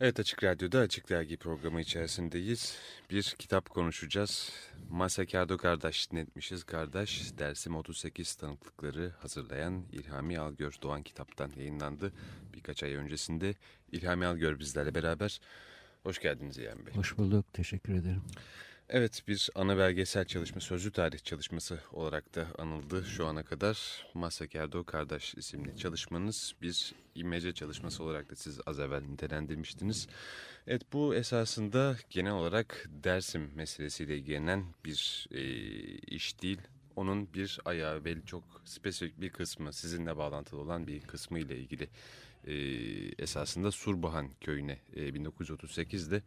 Evet Açık Radyo'da Açık Dergi programı içerisindeyiz. Bir kitap konuşacağız. Masakardo Kardeş netmişiz. Kardeş Dersim 38 tanıklıkları hazırlayan İlhami Algör Doğan kitaptan yayınlandı. Birkaç ay öncesinde İlhami Algör bizlerle beraber. Hoş geldiniz İlhami Bey. Hoş bulduk. Teşekkür ederim. Evet bir ana belgesel çalışma, sözlü tarih çalışması olarak da anıldı şu ana kadar. Masakerdo Kardeş isimli çalışmanız bir imece çalışması olarak da siz az evvel nitelendirmiştiniz. Evet bu esasında genel olarak Dersim meselesiyle ilgilenen bir e, iş değil. Onun bir ayağı ve çok spesifik bir kısmı sizinle bağlantılı olan bir kısmı ile ilgili e, esasında Surbahan köyüne e, 1938'de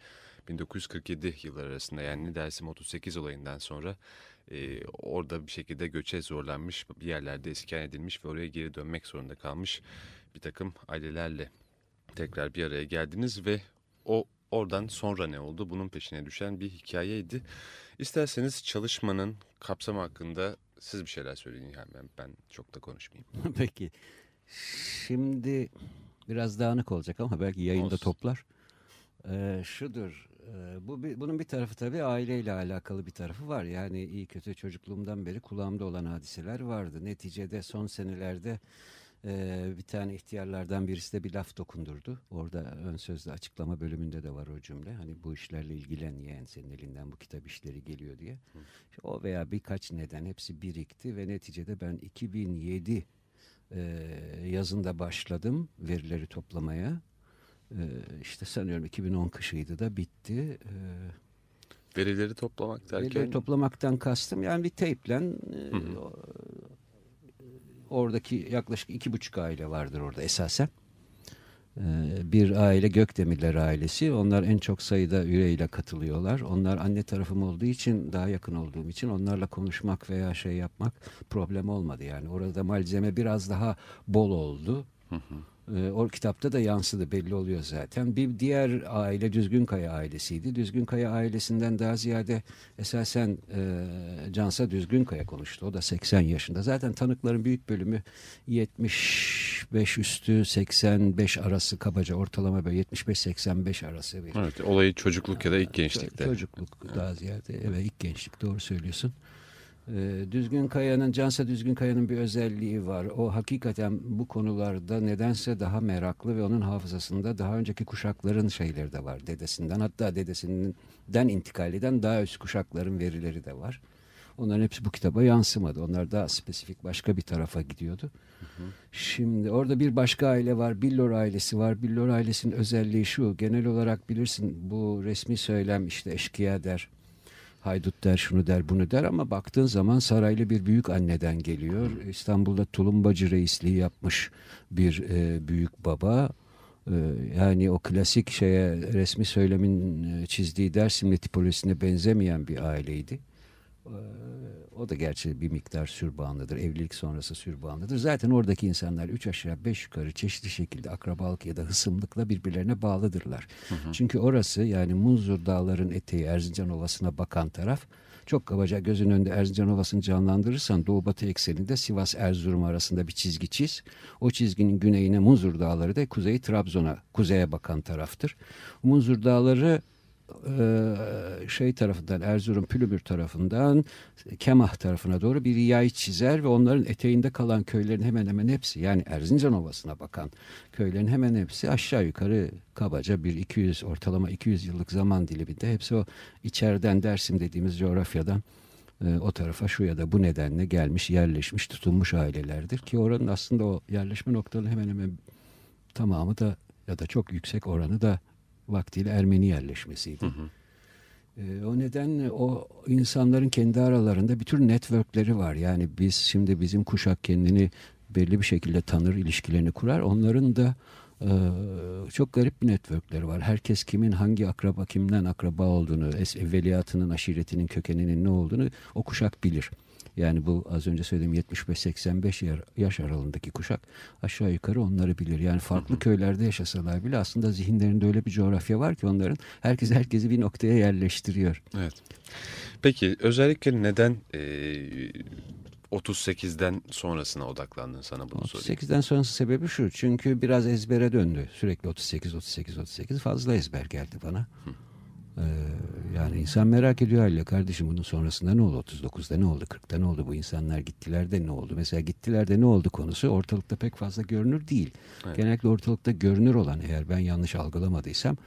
1947 yıllar arasında yani Dersim 38 olayından sonra e, orada bir şekilde göçe zorlanmış bir yerlerde iskan edilmiş ve oraya geri dönmek zorunda kalmış bir takım ailelerle tekrar bir araya geldiniz ve o oradan sonra ne oldu bunun peşine düşen bir hikayeydi. İsterseniz çalışmanın kapsamı hakkında siz bir şeyler söyleyin yani ben, ben çok da konuşmayayım. Peki şimdi biraz dağınık olacak ama belki yayında Olsun. toplar. Ee, şudur ee, bu bunun bir tarafı tabii aileyle alakalı bir tarafı var. Yani iyi kötü çocukluğumdan beri kulağımda olan hadiseler vardı. Neticede son senelerde e, bir tane ihtiyarlardan birisi de bir laf dokundurdu. Orada ön sözde açıklama bölümünde de var o cümle. Hani bu işlerle ilgilen yeğen senin elinden bu kitap işleri geliyor diye. İşte o veya birkaç neden hepsi birikti ve neticede ben 2007 e, yazında başladım verileri toplamaya. Ee, işte sanıyorum 2010 kışıydı da bitti. Ee, verileri toplamak derken? Verileri toplamaktan kastım yani bir teyplen e, oradaki yaklaşık iki buçuk aile vardır orada esasen. Ee, bir aile Gökdemirler ailesi. Onlar en çok sayıda üyeyle katılıyorlar. Onlar anne tarafım olduğu için daha yakın olduğum için onlarla konuşmak veya şey yapmak problem olmadı. Yani orada malzeme biraz daha bol oldu. Hı hı. E, o kitapta da yansıdı belli oluyor zaten. Bir diğer aile Düzgünkaya ailesiydi. Düzgünkaya ailesinden daha ziyade esasen e, Cansa Düzgünkaya konuştu. O da 80 yaşında. Zaten tanıkların büyük bölümü 75 üstü 85 arası kabaca ortalama böyle 75-85 arası. Bir, evet olayı çocukluk ya da ilk gençlikte. Çocukluk daha ziyade evet ilk gençlik doğru söylüyorsun. Ee, Düzgün Kaya'nın, Cansa Düzgün Kaya'nın bir özelliği var. O hakikaten bu konularda nedense daha meraklı ve onun hafızasında daha önceki kuşakların şeyleri de var dedesinden. Hatta dedesinden intikal eden daha üst kuşakların verileri de var. Onların hepsi bu kitaba yansımadı. Onlar daha spesifik başka bir tarafa gidiyordu. Hı hı. Şimdi orada bir başka aile var. Billor ailesi var. Billor ailesinin özelliği şu. Genel olarak bilirsin bu resmi söylem işte eşkıya der haydut der, şunu der, bunu der ama baktığın zaman saraylı bir büyük anneden geliyor. İstanbul'da tulumbacı reisliği yapmış bir e, büyük baba. E, yani o klasik şeye resmi söylemin e, çizdiği Dersimli tipolojisine benzemeyen bir aileydi. E, o da gerçi bir miktar sürbağınlıdır. Evlilik sonrası sürbağınlıdır. Zaten oradaki insanlar üç aşağı beş yukarı çeşitli şekilde akrabalık ya da hısımlıkla birbirlerine bağlıdırlar. Hı hı. Çünkü orası yani Munzur Dağların eteği Erzincan Ovası'na bakan taraf çok kabaca gözün önünde Erzincan Ovası'nı canlandırırsan Doğu Batı ekseninde Sivas Erzurum arasında bir çizgi çiz. O çizginin güneyine Munzur Dağları da kuzeyi Trabzon'a kuzeye bakan taraftır. Munzur Dağları şey tarafından Erzurum Pülümür tarafından Kemah tarafına doğru bir yay çizer ve onların eteğinde kalan köylerin hemen hemen hepsi yani Erzincan Ovası'na bakan köylerin hemen hepsi aşağı yukarı kabaca bir 200 ortalama 200 yıllık zaman diliminde hepsi o içeriden Dersim dediğimiz coğrafyadan o tarafa şu ya da bu nedenle gelmiş yerleşmiş tutunmuş ailelerdir ki oranın aslında o yerleşme noktalarının hemen hemen tamamı da ya da çok yüksek oranı da vaktiyle Ermeni yerleşmesiydi. Hı hı. E, o nedenle o insanların kendi aralarında bir tür networkleri var. Yani biz şimdi bizim kuşak kendini belli bir şekilde tanır, ilişkilerini kurar. Onların da e, çok garip bir networkleri var. Herkes kimin hangi akraba, kimden akraba olduğunu, evveliyatının, aşiretinin kökeninin ne olduğunu o kuşak bilir. Yani bu az önce söylediğim 75-85 yaş aralığındaki kuşak aşağı yukarı onları bilir. Yani farklı hı hı. köylerde yaşasalar bile aslında zihinlerinde öyle bir coğrafya var ki onların herkes herkesi bir noktaya yerleştiriyor. Evet. Peki özellikle neden e, 38'den sonrasına odaklandın sana bunu sorayım. 38'den sonrası sebebi şu. Çünkü biraz ezbere döndü. Sürekli 38, 38, 38 fazla ezber geldi bana. Ee, yani insan merak ediyor haliyle kardeşim bunun sonrasında ne oldu? 39'da ne oldu? 40'ta ne oldu? Bu insanlar gittiler de ne oldu? Mesela gittiler de ne oldu konusu ortalıkta pek fazla görünür değil. Evet. Genellikle ortalıkta görünür olan eğer ben yanlış algılamadıysam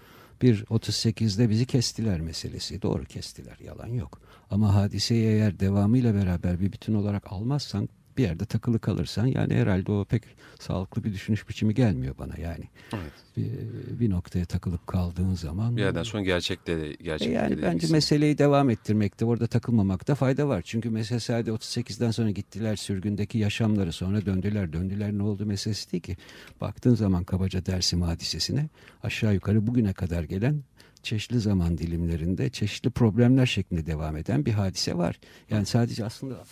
bir 38'de bizi kestiler meselesi. Doğru kestiler yalan yok. Ama hadiseyi eğer devamıyla beraber bir bütün olarak almazsan bir yerde takılı kalırsan yani herhalde o pek sağlıklı bir düşünüş biçimi gelmiyor bana yani. Evet. Bir, bir noktaya takılıp kaldığın zaman Bir yerden sonra gerçekle de e gerçekle yani de bence meseleyi devam ettirmekte, orada takılmamakta fayda var. Çünkü mesela sadece 38'den sonra gittiler sürgündeki yaşamları sonra döndüler. Döndüler ne oldu meselesi değil ki. Baktığın zaman kabaca Dersim hadisesine aşağı yukarı bugüne kadar gelen çeşitli zaman dilimlerinde çeşitli problemler şeklinde devam eden bir hadise var. Yani sadece aslında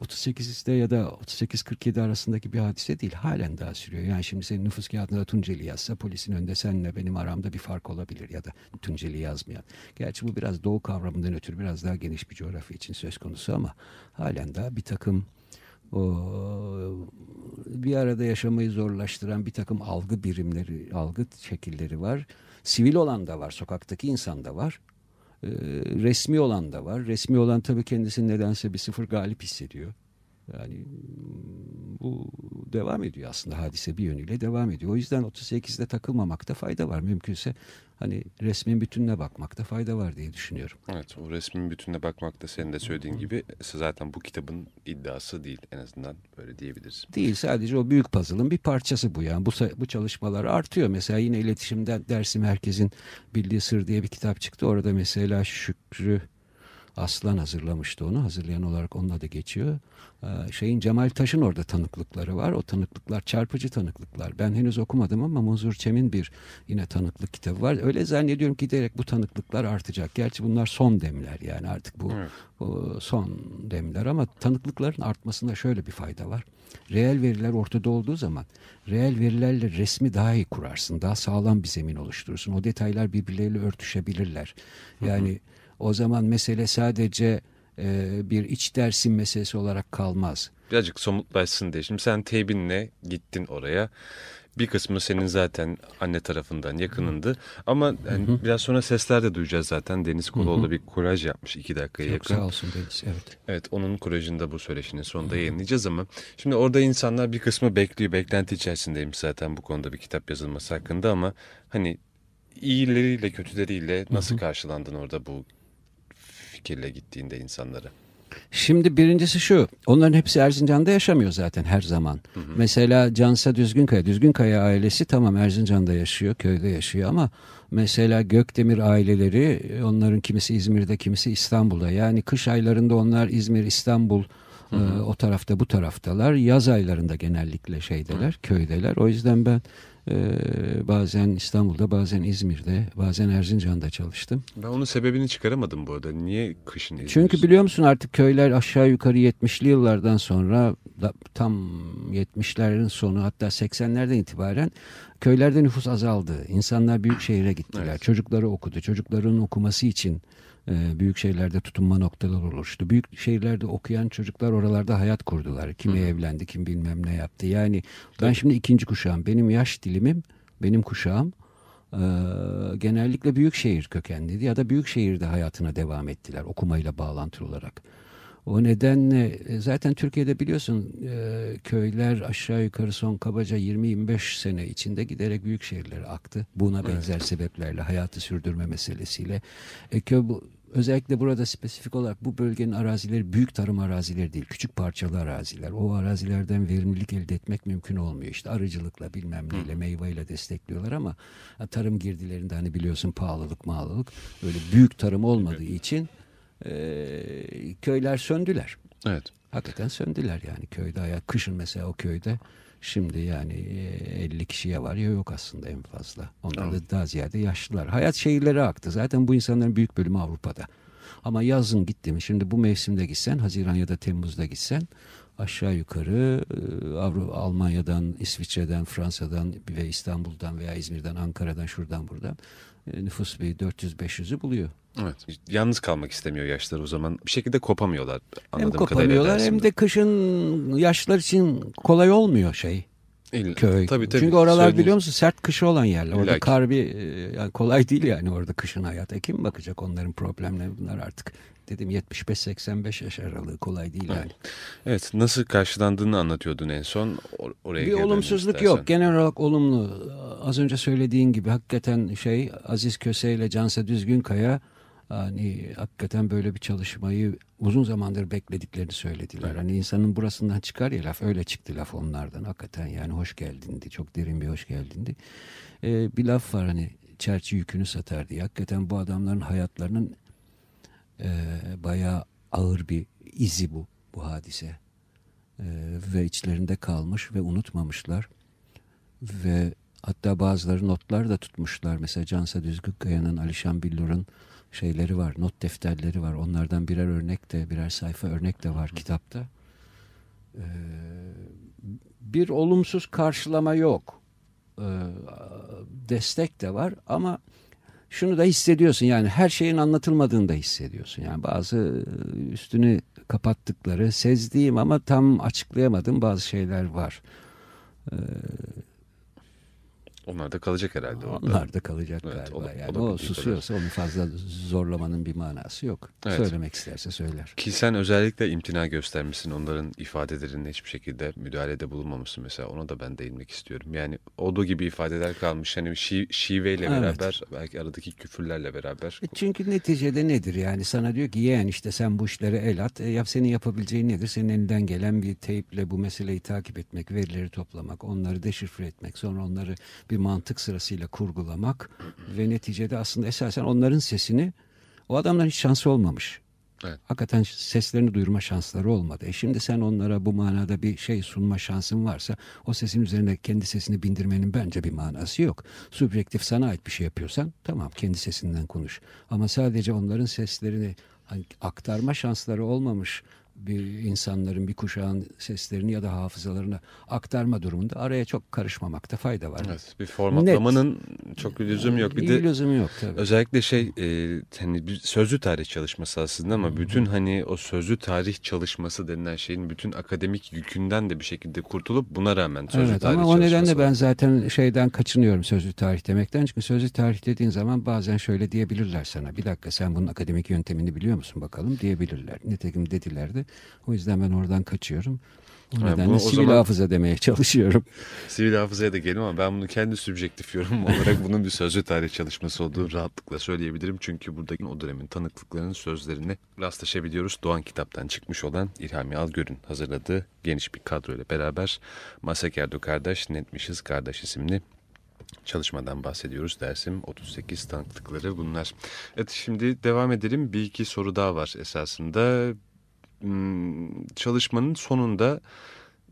38'de ya da 38-47 arasındaki bir hadise değil. Halen daha sürüyor. Yani şimdi senin nüfus kağıdında Tunceli yazsa polisin önünde seninle benim aramda bir fark olabilir ya da Tunceli yazmayan. Gerçi bu biraz doğu kavramından ötürü biraz daha geniş bir coğrafya için söz konusu ama halen daha bir takım o bir arada yaşamayı zorlaştıran bir takım algı birimleri, algı şekilleri var. Sivil olan da var, sokaktaki insan da var. Ee, resmi olan da var. Resmi olan tabii kendisini nedense bir sıfır galip hissediyor. Yani mm, bu devam ediyor aslında hadise bir yönüyle devam ediyor. O yüzden 38'de takılmamakta fayda var. Mümkünse hani resmin bütününe bakmakta fayda var diye düşünüyorum. Evet o resmin bütününe bakmak da senin de söylediğin gibi zaten bu kitabın iddiası değil en azından böyle diyebiliriz. Değil sadece o büyük puzzle'ın bir parçası bu yani. Bu, bu çalışmalar artıyor. Mesela yine iletişimden Dersim Herkes'in Bildiği Sır diye bir kitap çıktı. Orada mesela Şükrü Aslan hazırlamıştı onu. Hazırlayan olarak onun adı geçiyor. Ee, şeyin Cemal Taş'ın orada tanıklıkları var. O tanıklıklar çarpıcı tanıklıklar. Ben henüz okumadım ama Munzur Çem'in bir yine tanıklık kitabı var. Öyle zannediyorum ki giderek bu tanıklıklar artacak. Gerçi bunlar son demler yani artık bu, Evet. bu son demler ama tanıklıkların artmasında şöyle bir fayda var. Reel veriler ortada olduğu zaman reel verilerle resmi daha iyi kurarsın. Daha sağlam bir zemin oluşturursun. O detaylar birbirleriyle örtüşebilirler. Yani o zaman mesele sadece e, bir iç dersin meselesi olarak kalmaz. Birazcık somutlaşsın diye. Şimdi sen teybinle gittin oraya. Bir kısmı senin zaten anne tarafından yakınındı. Ama yani biraz sonra sesler de duyacağız zaten. Deniz Koloğlu bir kolaj yapmış iki dakikaya Çok yakın. sağ olsun Deniz. Evet. Evet onun kolajını da bu söyleşinin sonunda yayınlayacağız ama şimdi orada insanlar bir kısmı bekliyor. Beklenti içerisindeymiş zaten bu konuda bir kitap yazılması hakkında ama hani iyileriyle kötüleriyle nasıl karşılandın orada bu fikirle gittiğinde insanlara? Şimdi birincisi şu. Onların hepsi Erzincan'da yaşamıyor zaten her zaman. Mesela Cansa Düzgünkaya. Düzgünkaya ailesi tamam Erzincan'da yaşıyor, köyde yaşıyor ama mesela Gökdemir aileleri onların kimisi İzmir'de, kimisi İstanbul'da. Yani kış aylarında onlar İzmir, İstanbul e, o tarafta bu taraftalar. Yaz aylarında genellikle şeydeler, köydeler. O yüzden ben e, bazen İstanbul'da, bazen İzmir'de, bazen Erzincan'da çalıştım. Ben onun sebebini çıkaramadım bu arada. Niye kışın Çünkü izliyorsun? biliyor musun artık köyler aşağı yukarı 70'li yıllardan sonra da, tam 70'lerin sonu hatta 80'lerden itibaren köylerde nüfus azaldı. İnsanlar büyük şehire gittiler. Evet. Çocukları okudu. Çocukların okuması için e, büyük şehirlerde tutunma noktaları oluştu. Büyük şehirlerde okuyan çocuklar oralarda hayat kurdular. Kimi evlendi, kim bilmem ne yaptı. Yani ben şimdi ikinci kuşağım. Benim yaş dilimim, benim kuşağım e, genellikle büyük şehir kökenliydi ya da büyük şehirde hayatına devam ettiler okumayla bağlantılı olarak. O nedenle e, zaten Türkiye'de biliyorsun e, köyler aşağı yukarı son kabaca 20-25 sene içinde giderek büyük şehirlere aktı. Buna benzer sebeplerle hayatı sürdürme meselesiyle. E, köy bu, özellikle burada spesifik olarak bu bölgenin arazileri büyük tarım arazileri değil. Küçük parçalı araziler. O arazilerden verimlilik elde etmek mümkün olmuyor. İşte arıcılıkla bilmem neyle meyveyle destekliyorlar ama tarım girdilerinde hani biliyorsun pahalılık mağlılık öyle büyük tarım olmadığı için e, köyler söndüler. Evet. Hakikaten söndüler yani köyde hayat. Kışın mesela o köyde şimdi yani e, 50 kişiye var ya yok aslında en fazla. Onlar da daha ziyade yaşlılar. Hayat şehirlere aktı. Zaten bu insanların büyük bölümü Avrupa'da. Ama yazın gitti mi şimdi bu mevsimde gitsen Haziran ya da Temmuz'da gitsen aşağı yukarı Avrupa, Almanya'dan, İsviçre'den, Fransa'dan ve İstanbul'dan veya İzmir'den, Ankara'dan, şuradan buradan nüfus bir 400-500'ü buluyor. Evet. Yalnız kalmak istemiyor yaşlar o zaman. Bir şekilde kopamıyorlar. Hem kopamıyorlar hem de kışın yaşlar için kolay olmuyor şey. İlla, köy. Tabii, tabii. Çünkü oralar Söylediğiniz... biliyor musun sert kışı olan yerler. Orada İllaki. kar bir yani kolay değil yani orada kışın hayat. E kim bakacak onların problemleri bunlar artık. Dedim 75-85 yaş aralığı kolay değil yani. Evet nasıl karşılandığını anlatıyordun en son. Or oraya bir olumsuzluk istersen. yok. Genel olarak olumlu. Az önce söylediğin gibi hakikaten şey Aziz Köse ile Cansa Düzgünkaya hani hakikaten böyle bir çalışmayı uzun zamandır beklediklerini söylediler. Evet. Hani insanın burasından çıkar ya laf öyle çıktı laf onlardan. Hakikaten yani hoş geldindi. Çok derin bir hoş geldindi. Ee, bir laf var hani çerçi yükünü satar diye. Hakikaten bu adamların hayatlarının e, bayağı ağır bir izi bu bu hadise. E, ve içlerinde kalmış ve unutmamışlar. Ve hatta bazıları notlar da tutmuşlar. Mesela Cansa Düzgünkaya'nın, Alişan Billur'un şeyleri var, not defterleri var. Onlardan birer örnek de, birer sayfa örnek de var kitapta. Ee, bir olumsuz karşılama yok. Ee, destek de var ama şunu da hissediyorsun yani her şeyin anlatılmadığını da hissediyorsun. Yani bazı üstünü kapattıkları, sezdiğim ama tam açıklayamadığım bazı şeyler var. Ee, Onlar da kalacak herhalde orada. onlar da kalacak Evet, galiba. ola- yani o susuyorsa onu fazla zorlamanın bir manası yok. Evet. Söylemek isterse söyler. Ki sen özellikle imtina göstermişsin onların ifadelerine hiçbir şekilde müdahalede bulunmamışsın mesela ona da ben değinmek istiyorum. Yani olduğu gibi ifadeler kalmış hani şi, şiveyle Evet. beraber belki aradaki küfürlerle beraber. E Çünkü neticede nedir yani sana diyor ki yeğen işte sen bu işlere el at. E yap senin yapabileceğin nedir? Senin elinden gelen bir teyple bu meseleyi takip etmek, verileri toplamak, onları deşifre etmek, sonra onları bir mantık sırasıyla kurgulamak ve neticede aslında esasen onların sesini o adamların hiç şansı olmamış. Evet. Hakikaten seslerini duyurma şansları olmadı. E şimdi sen onlara bu manada bir şey sunma şansın varsa o sesin üzerine kendi sesini bindirmenin bence bir manası yok. Subjektif sana ait bir şey yapıyorsan tamam kendi sesinden konuş. Ama sadece onların seslerini hani aktarma şansları olmamış bir insanların bir kuşağın seslerini ya da hafızalarını aktarma durumunda araya çok karışmamakta fayda var. Evet, bir formatlamanın çok lüzum yok. Bir de lüzumu yok tabii. Özellikle şey e, hani bir sözlü tarih çalışması aslında ama bütün hani o sözlü tarih çalışması denilen şeyin bütün akademik yükünden de bir şekilde kurtulup buna rağmen sözlü Evet tarih ama o nedenle çalışması ben zaten şeyden kaçınıyorum sözlü tarih demekten. Çünkü sözlü tarih dediğin zaman bazen şöyle diyebilirler sana. Bir dakika sen bunun akademik yöntemini biliyor musun bakalım diyebilirler. Nitekim dediler de. O yüzden ben oradan kaçıyorum. O Ha, nedenle bunu o sivil zaman- hafıza demeye çalışıyorum. Sivil hafızaya da gelelim ama ben bunu kendi subjektif yorumum olarak bunun bir sözlü tarih çalışması olduğunu rahatlıkla söyleyebilirim. Çünkü buradaki o dönemin tanıklıklarının sözlerine rastlaşabiliyoruz. Doğan kitaptan çıkmış olan İlhami Algör'ün hazırladığı geniş bir kadroyla beraber Masakerdo Kardeş, Netmişiz Kardeş isimli çalışmadan bahsediyoruz. Dersim 38 tanıklıkları bunlar. Evet şimdi devam edelim. Bir iki soru daha var esasında. Hmm, Çalışmanın sonunda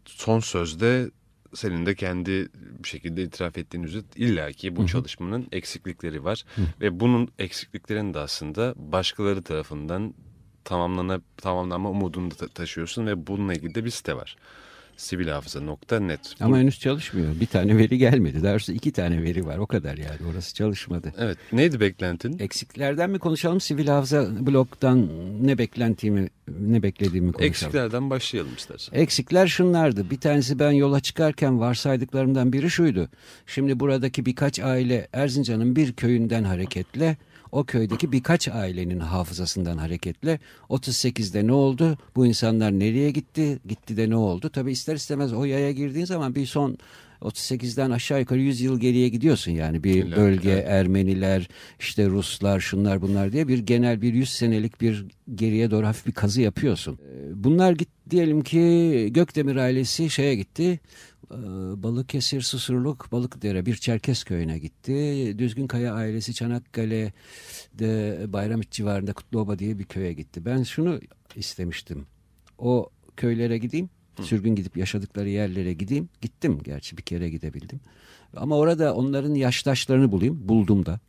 son sözde senin de kendi bir şekilde itiraf ettiğin üzere illaki bu Hı hı. çalışmanın eksiklikleri var. Hı. Ve bunun eksikliklerini de aslında başkaları tarafından tamamlana, tamamlanma umudunu da ta- taşıyorsun ve bununla ilgili de bir site var. Sivil Ama henüz çalışmıyor. Bir tane veri gelmedi. Daha doğrusu iki tane veri var. O kadar yani. Orası çalışmadı. Evet. Neydi beklentin? Eksiklerden mi konuşalım? Sivil hafıza bloktan ne beklentimi, ne beklediğimi konuşalım. Eksiklerden başlayalım istersen. Eksikler şunlardı. Bir tanesi ben yola çıkarken varsaydıklarımdan biri şuydu. Şimdi buradaki birkaç aile Erzincan'ın bir köyünden hareketle o köydeki birkaç ailenin hafızasından hareketle 38'de ne oldu? Bu insanlar nereye gitti? Gitti de ne oldu? Tabii ister istemez o yaya girdiğin zaman bir son 38'den aşağı yukarı 100 yıl geriye gidiyorsun yani bir İlla, bölge evet. Ermeniler işte Ruslar şunlar bunlar diye bir genel bir 100 senelik bir geriye doğru hafif bir kazı yapıyorsun. Ee, Bunlar git diyelim ki Gökdemir ailesi şeye gitti. Ee, Balıkesir, Susurluk, Balıkdere bir Çerkes köyüne gitti. Düzgünkaya ailesi Çanakkale'de Bayramit civarında Kutluoba diye bir köye gitti. Ben şunu istemiştim. O köylere gideyim. Sürgün gidip yaşadıkları yerlere gideyim. Gittim gerçi bir kere gidebildim. Ama orada onların yaştaşlarını bulayım. Buldum da.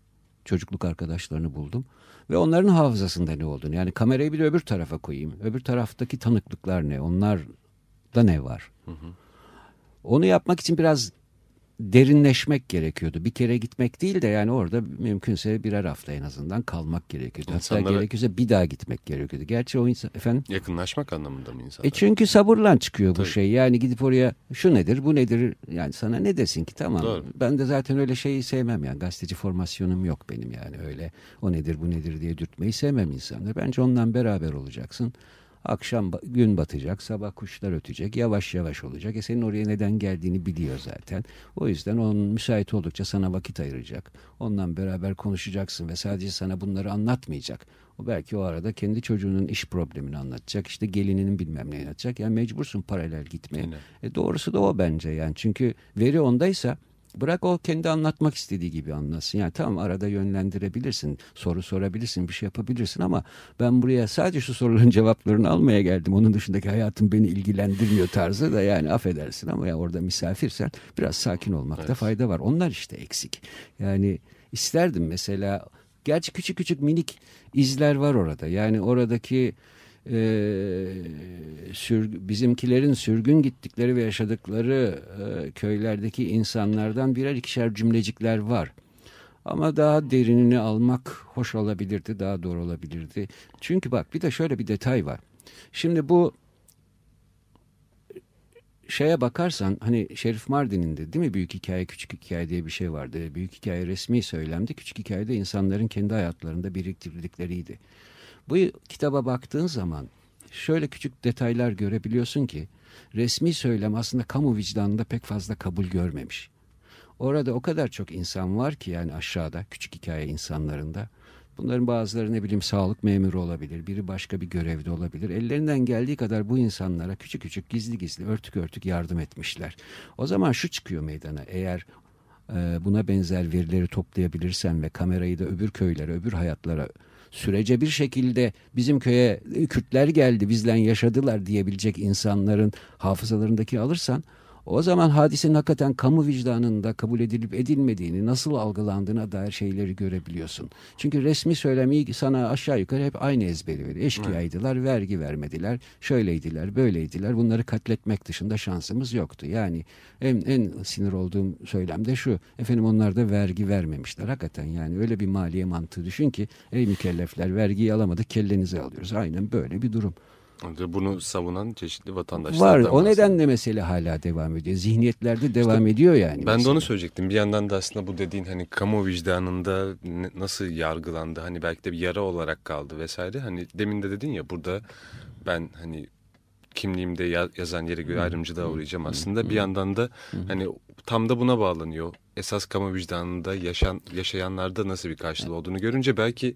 Çocukluk arkadaşlarını buldum. Ve onların hafızasında ne olduğunu. Yani kamerayı bir de öbür tarafa koyayım. Öbür taraftaki tanıklıklar ne? Onlar Orada ne var? Onu yapmak için biraz derinleşmek gerekiyordu. Bir kere gitmek değil de yani orada mümkünse birer hafta en azından kalmak gerekiyordu. Hatta İnsanlara- gerekirse bir daha gitmek gerekiyordu. Gerçi o insan efendim Yakınlaşmak anlamında mı insanlar? e çünkü sabırla çıkıyor bu Tabii. şey. Yani gidip oraya şu nedir bu nedir yani sana ne desin ki tamam. Doğru. Ben de zaten öyle şeyi sevmem yani gazeteci formasyonum yok benim yani öyle o nedir bu nedir diye dürtmeyi sevmem insanları. Bence ondan beraber olacaksın. Akşam gün batacak, sabah kuşlar ötecek, yavaş yavaş olacak. E senin oraya neden geldiğini biliyor zaten. O yüzden onun müsait oldukça sana vakit ayıracak. Ondan beraber konuşacaksın ve sadece sana bunları anlatmayacak. O belki o arada kendi çocuğunun iş problemini anlatacak. işte gelininin bilmem ne anlatacak. Yani mecbursun paralel gitmeye. E doğrusu da o bence yani. Çünkü veri ondaysa bırak o kendi anlatmak istediği gibi anlatsın. Yani tamam arada yönlendirebilirsin, soru sorabilirsin, bir şey yapabilirsin ama ben buraya sadece şu soruların cevaplarını almaya geldim. Onun dışındaki hayatım beni ilgilendirmiyor tarzı da yani affedersin ama ya orada misafirsen biraz sakin olmakta Evet. fayda var. Onlar işte eksik. Yani isterdim mesela gerçi küçük küçük minik izler var orada. Yani oradaki e, sür, bizimkilerin sürgün gittikleri ve yaşadıkları e, köylerdeki insanlardan birer ikişer cümlecikler var. Ama daha derinini almak hoş olabilirdi, daha doğru olabilirdi. Çünkü bak bir de şöyle bir detay var. Şimdi bu şeye bakarsan hani Şerif Mardin'in de değil mi büyük hikaye küçük hikaye diye bir şey vardı. Büyük hikaye resmi söylemdi. Küçük hikayede insanların kendi hayatlarında biriktirdikleriydi. Bu kitaba baktığın zaman şöyle küçük detaylar görebiliyorsun ki resmi söylem aslında kamu vicdanında pek fazla kabul görmemiş. Orada o kadar çok insan var ki yani aşağıda küçük hikaye insanlarında. Bunların bazıları ne bileyim sağlık memuru olabilir, biri başka bir görevde olabilir. Ellerinden geldiği kadar bu insanlara küçük küçük gizli gizli örtük örtük yardım etmişler. O zaman şu çıkıyor meydana eğer e, buna benzer verileri toplayabilirsen ve kamerayı da öbür köylere, öbür hayatlara sürece bir şekilde bizim köye e, Kürtler geldi bizden yaşadılar diyebilecek insanların hafızalarındaki alırsan o zaman hadisenin hakikaten kamu vicdanında kabul edilip edilmediğini, nasıl algılandığına dair şeyleri görebiliyorsun. Çünkü resmi söylemi sana aşağı yukarı hep aynı ezberi veriyor. Eşkıyaydılar, vergi vermediler, şöyleydiler, böyleydiler. Bunları katletmek dışında şansımız yoktu. Yani en, en sinir olduğum söylem de şu. Efendim onlar da vergi vermemişler. Hakikaten yani öyle bir maliye mantığı düşün ki ey mükellefler vergiyi alamadık kellenizi alıyoruz. Aynen böyle bir durum. Bunu savunan çeşitli Var. vatandaşlardan O bahsediyor. nedenle mesele hala devam ediyor. Zihniyetlerde devam ediyor yani. Ben de mesele. onu söyleyecektim. Bir yandan da aslında bu dediğin hani kamu vicdanında nasıl yargılandı? Hani belki de bir yara olarak kaldı vesaire. Hani demin de dedin ya burada ben hani kimliğimde ya- yazan yere göre ayrımcılığa uğrayacağım aslında. Bir yandan da hani tam da buna bağlanıyor. Esas kamu vicdanında yaşayan yaşayanlarda nasıl bir karşılığı olduğunu görünce belki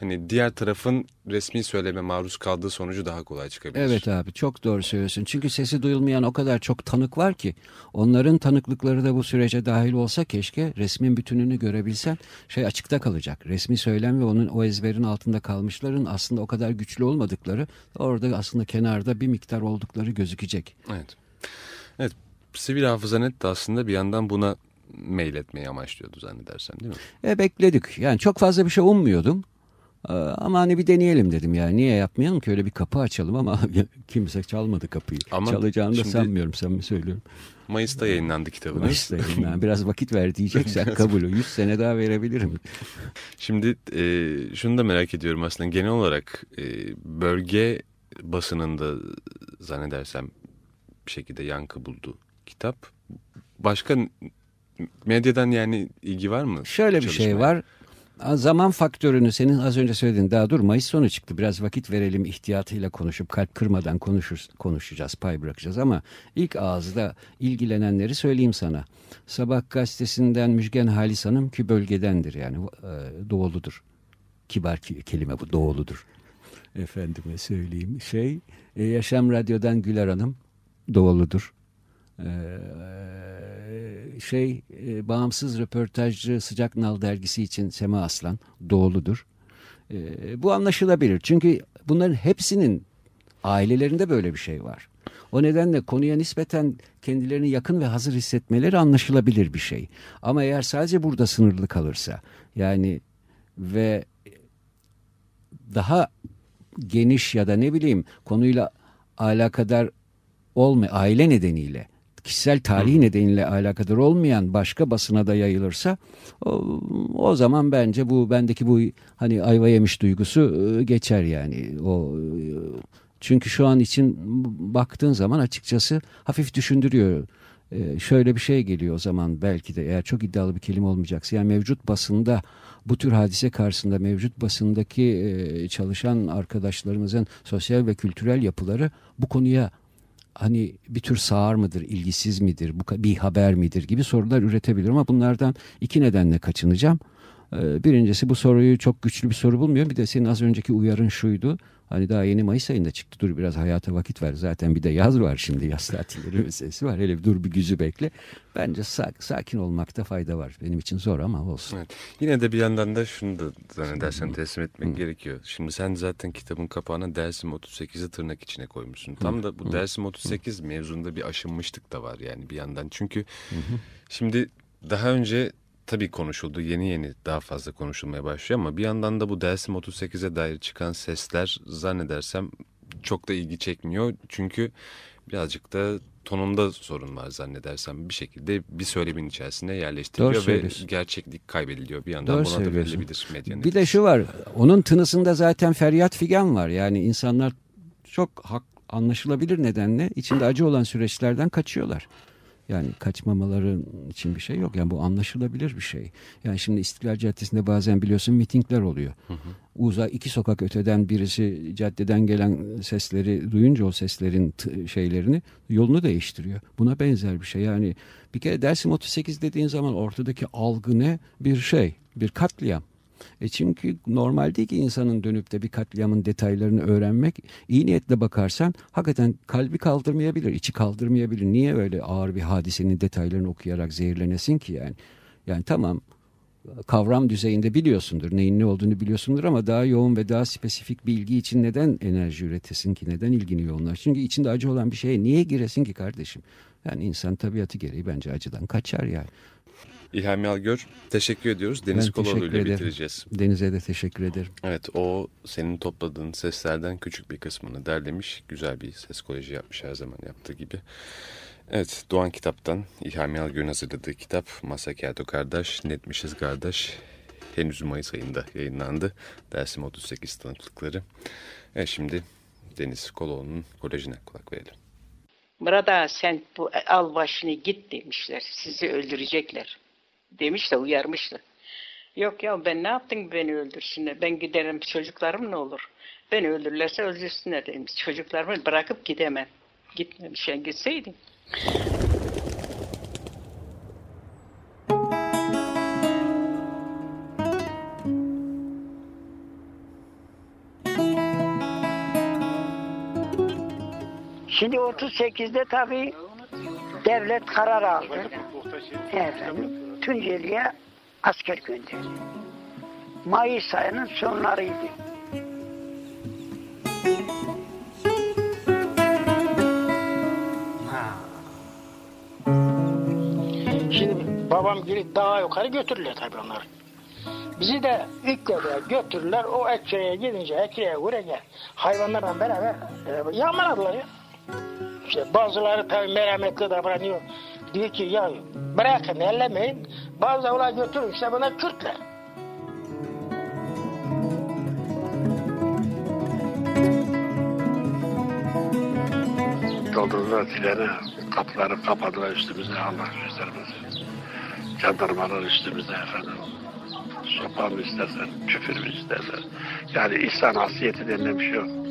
hani diğer tarafın resmi söyleme maruz kaldığı sonucu daha kolay çıkabilir. Evet abi çok doğru söylüyorsun. Çünkü sesi duyulmayan o kadar çok tanık var ki onların tanıklıkları da bu sürece dahil olsa keşke resmin bütününü görebilsen şey açıkta kalacak. Resmi söylem ve onun o ezberin altında kalmışların aslında o kadar güçlü olmadıkları orada aslında kenarda bir miktar oldukları gözükecek. Evet. Evet. Sivil hafıza net de aslında bir yandan buna meyletmeyi amaçlıyordu zannedersem değil mi? E bekledik. Yani çok fazla bir şey ummuyordum. Ee, Ama hani bir deneyelim dedim yani. Niye yapmayalım ki öyle bir kapı açalım ama kimse çalmadı kapıyı. Ama Çalacağını da sanmıyorum samimi söylüyorum. Mayıs'ta yayınlandı kitabınız. Mayıs'ta yayınlanan. Biraz vakit ver diyeceksen kabul. 100 sene daha verebilirim. Şimdi e, şunu da merak ediyorum aslında genel olarak e, bölge basınında zannedersem bir şekilde yankı buldu kitap. Başka medyadan yani ilgi var mı? Şöyle bir şey çalışmaya? var. Zaman faktörünü senin az önce söylediğin daha dur Mayıs sonu çıktı. Biraz vakit verelim ihtiyatıyla konuşup kalp kırmadan konuşur, konuşacağız, pay bırakacağız ama ilk ağızda ilgilenenleri söyleyeyim sana. Sabah gazetesinden Müjgan Halis Hanım ki bölgedendir yani e, doğuludur. Kibar ki, kelime bu doğuludur. Efendime söyleyeyim şey e, Yaşam Radyo'dan Güler Hanım doğuludur. Ee, şey e, bağımsız röportajcı Sıcak Nal dergisi için Sema Aslan doğuludur. Ee, bu anlaşılabilir. Çünkü bunların hepsinin ailelerinde böyle bir şey var. O nedenle konuya nispeten kendilerini yakın ve hazır hissetmeleri anlaşılabilir bir şey. Ama eğer sadece burada sınırlı kalırsa yani ve daha geniş ya da ne bileyim konuyla alakadar olma aile nedeniyle kişisel tarihi nedeniyle alakadar olmayan başka basına da yayılırsa o, o zaman bence bu bendeki bu hani ayva yemiş duygusu e, geçer yani. O e, çünkü şu an için baktığın zaman açıkçası hafif düşündürüyor. Ee, şöyle bir şey geliyor o zaman belki de eğer çok iddialı bir kelime olmayacaksa. Yani mevcut basında bu tür hadise karşısında mevcut basındaki e, çalışan arkadaşlarımızın sosyal ve kültürel yapıları bu konuya hani bir tür sağır mıdır, ilgisiz midir, bu bir haber midir gibi sorular üretebilir ama bunlardan iki nedenle kaçınacağım. Ee, birincisi bu soruyu çok güçlü bir soru bulmuyorum. Bir de senin az önceki uyarın şuydu. Hani daha yeni Mayıs ayında çıktı. Dur biraz hayata vakit ver. Zaten bir de yaz var şimdi. Yaz tatilleri meselesi var. Hele bir dur bir güzü bekle. Bence sak, sakin olmakta fayda var. Benim için zor ama olsun. Evet. Yine de bir yandan da şunu da zannedersem teslim etmek Hı. gerekiyor. Şimdi sen zaten kitabın kapağına Dersim 38'i tırnak içine koymuşsun. Tam da bu Hı. Dersim 38 Hı. mevzunda bir aşınmışlık da var yani bir yandan. Çünkü Hı. şimdi daha önce tabii konuşuldu. Yeni yeni daha fazla konuşulmaya başlıyor ama bir yandan da bu Dersim 38'e dair çıkan sesler zannedersem çok da ilgi çekmiyor. Çünkü birazcık da tonunda sorun var zannedersem bir şekilde bir söylemin içerisine yerleştiriliyor ve gerçeklik kaybediliyor. Bir yandan Doğru buna da verilebilir medyanın. Bir de şu var onun tınısında zaten feryat figan var. Yani insanlar çok hak, anlaşılabilir nedenle içinde acı olan süreçlerden kaçıyorlar. Yani kaçmamaları için bir şey yok. Yani bu anlaşılabilir bir şey. Yani şimdi İstiklal Caddesi'nde bazen biliyorsun mitingler oluyor. Hı hı. Uza iki sokak öteden birisi caddeden gelen sesleri duyunca o seslerin şeylerini yolunu değiştiriyor. Buna benzer bir şey. Yani bir kere Dersim 38 dediğin zaman ortadaki algı ne? Bir şey, bir katliam. E çünkü normal değil ki insanın dönüp de bir katliamın detaylarını öğrenmek. İyi niyetle bakarsan hakikaten kalbi kaldırmayabilir, içi kaldırmayabilir. Niye öyle ağır bir hadisenin detaylarını okuyarak zehirlenesin ki yani? Yani tamam kavram düzeyinde biliyorsundur. Neyin ne olduğunu biliyorsundur ama daha yoğun ve daha spesifik bilgi için neden enerji üretesin ki? Neden ilgini yoğunlar? Çünkü içinde acı olan bir şeye niye giresin ki kardeşim? Yani insan tabiatı gereği bence acıdan kaçar yani. İlhami Algör teşekkür ediyoruz. Deniz Koloğlu ile bitireceğiz. Deniz'e de teşekkür ederim. Evet o senin topladığın seslerden küçük bir kısmını derlemiş. Güzel bir ses koleji yapmış her zaman yaptığı gibi. Evet Doğan Kitap'tan İlhami Algör'ün hazırladığı kitap Masakerdo Kardeş, Netmişiz Kardeş henüz Mayıs ayında yayınlandı. Dersim 38 tanıklıkları. Evet şimdi Deniz Koloğlu'nun kolejine kulak verelim. Burada sen bu al başını git demişler. Sizi öldürecekler demiş de uyarmıştı. Yok ya ben ne yaptım beni öldürsünler. Ben giderim çocuklarım ne olur. Beni öldürürlerse öldürsünler demiş. Çocuklarımı bırakıp gidemem. Gitmemiş yani gitseydim. Şimdi 38'de tabii devlet karar aldı. Efendim Tunceli'ye asker gönderdi. Mayıs ayının sonlarıydı. Şimdi babam gelip daha yukarı götürürler tabii onları. Bizi de ilk defa götürürler. O ekşeye gidince ekşeye vuracak hayvanlarla beraber e, yağmaladılar ya. İşte bazıları tabii merhametli davranıyor. Diyor ki ya bırakın ellemeyin. Bazı olay götürün işte bunlar Kürtler. Doldurdular treni, kapıları kapadılar üstümüze Allah üzerimize. Jandarmalar üstümüze efendim. Sopa mı istersen, küfür mü istersen. Yani insan hasiyeti denilen bir şey yok.